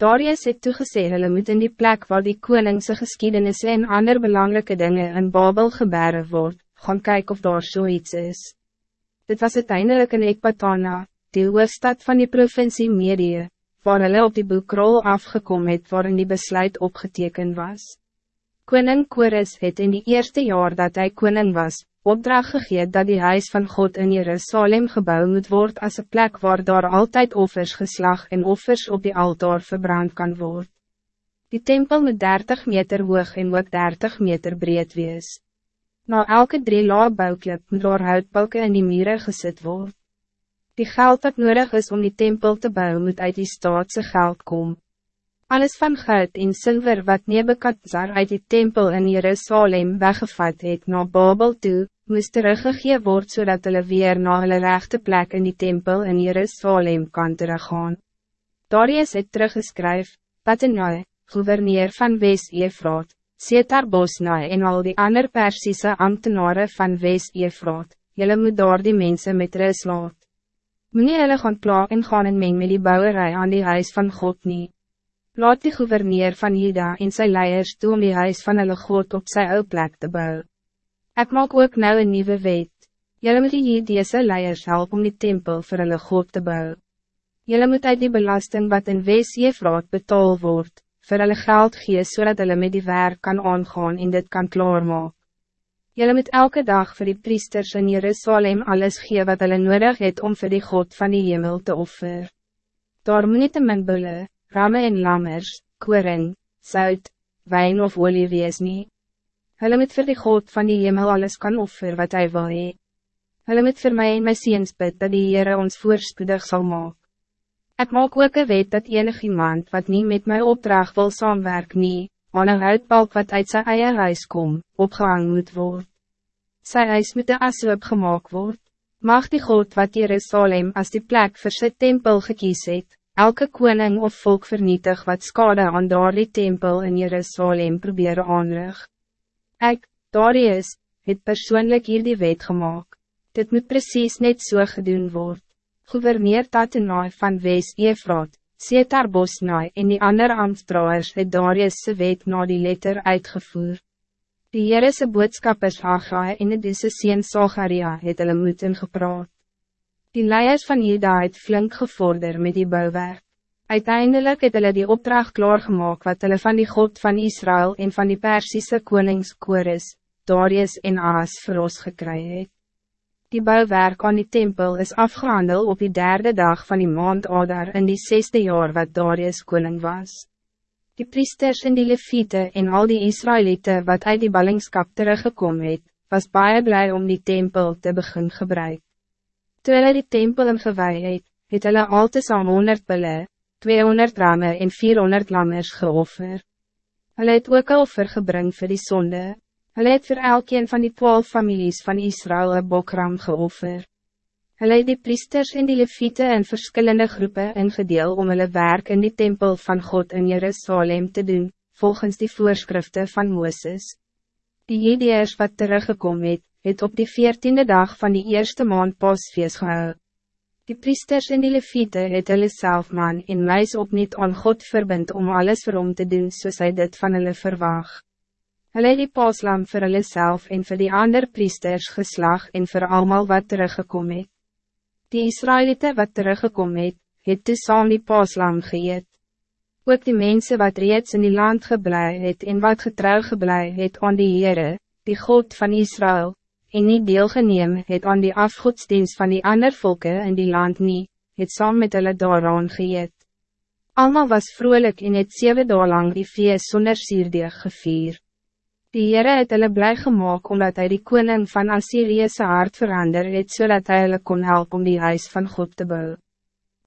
Darius het toegesê hulle moet in die plek waar die koningse geschiedenissen en ander belangrijke dingen in Babel gebeuren word, gaan kijken of daar zoiets is. Dit was uiteindelijk in Ekbatana, die hoofdstad van die provincie Medië, waar hulle op die boekrol afgekomen het waarin die besluit opgeteken was. Koning Kores het in die eerste jaar dat hij koning was, opdracht gegeven dat die huis van God in Jerusalem gebouwd moet worden als een plek waar daar altijd offers geslag en offers op die altaar verbrand kan worden. Die tempel moet 30 meter hoog en ook 30 meter breed wees. Na elke drie laabouwklip moet daar houtbalken in die mieren gezet worden. Die geld dat nodig is om die tempel te bouwen moet uit die staatse geld komen. Alles van goud en zilver wat Nebekadzar uit die tempel in Jerusalem weggevat het na Babel toe, moest teruggegee word zodat hulle weer na hulle rechte plek in die tempel in Jerusalem kan teruggaan. Darius het teruggeskryf, Patenai, gouverneur van West-Efraat, Setar Bosnai en al die ander Persische ambtenaren van West-Efraat, julle moet daar die mense met rus laat. Meneer hulle gaan pla en gaan en meng met die bouwerij aan die huis van God niet. Laat die gouverneur van Juda en sy leiers toe om die huis van hulle God op sy ou plek te bouwen. Ik maak ook nou een nieuwe wet. Jullie moet die Judese leiers helpen om die tempel voor hulle God te bouwen. Jullie moet uit die belasting wat in wees Jefraat betaal wordt, voor hulle geld gee zodat so hulle met die werk kan aangaan en dit kan klaarmaak. Jullie moet elke dag voor die priesters in Jerusalem alles gee wat hulle nodig het om voor die God van die hemel te offer. Daar moet niet te min bulle, ramme en lammers, koring, zout, wijn of olie wees nie. Hulle moet vir die God van die hemel alles kan offer wat hij wil hee. Hulle moet vir my en my seens bid dat die Heere ons voorspoedig zal maak. Ik maak ook een wet dat enig iemand wat niet met my opdracht wil saamwerk nie, aan een uitbalk wat uit zijn eie huis kom, opgehang moet worden. Sy huis moet de asoop gemaakt word. Mag die God wat Jerusalem als die plek vir sy tempel gekies het, elke koning of volk vernietig wat skade aan die tempel in Jerusalem probeer aanrig. Ek, Darius, het persoonlijk hier die wet gemaakt. Dit moet precies net so gedoen word. Gouverneur Tatenaai van West-Efraat, Setar Bosnaai en die ander ambtsdraaiers het Darius' wet na die letter uitgevoer. Die Heerese boodskappers Haggai en die Disse Seen Sagaria het hulle moed ingepraat. Die leiers van Juda het flink gevorder met die bouwwerk. Uiteindelijk het hulle die opdracht klaargemaak wat hulle van die God van Israël en van die Persische konings Kores, Darius en Aas vir ons gekry het. Die bouwwerk aan die tempel is afgehandel op die derde dag van die maand Adar in die zesde jaar wat Darius koning was. Die priesters en die leviete en al die Israëlieten wat uit die ballingskap teruggekomen het, was baie blij om die tempel te begin gebruiken. Toe hulle die tempel in gewaai het, het hulle al te saam 100 bulle, 200 ramme en 400 lammers geoffer. Hulle het ook een offer gebring vir die sonde. Hulle het vir elkeen van die twaalf families van Israël een bokram geoffer. Hulle het die priesters en die leviete in verschillende groepen ingedeel om hulle werk in die tempel van God in Jerusalem te doen, volgens die voorschriften van Mooses. Die Jedeers wat teruggekomen het, het op die veertiende dag van die eerste maand pasfeest gehou. Die priesters en die leviete het hulle self man en meis op niet aan God verbind om alles vir hom te doen soos hy dit van hulle verwaag. Hulle het die paslam vir hulle self en vir die ander priesters geslag en vir almal wat teruggekom het. Die Israëlieten wat teruggekom het, het toe saam die paslam geëet. Ook die mensen wat reeds in die land geblei het en wat getrouw geblei het aan die Heere, die God van Israël, en niet deelgeneem het aan die afgodsdienst van die ander volken in die land niet, het saam met hulle daaraan geëet. Almal was vrolijk in het zeven dagen lang die feest sonder sierdeeg gevier. Die Heere het hulle blij gemaakt omdat hij die koning van Assyriëse hart verander het zodat hij hulle kon helpen om die huis van God te bouwen.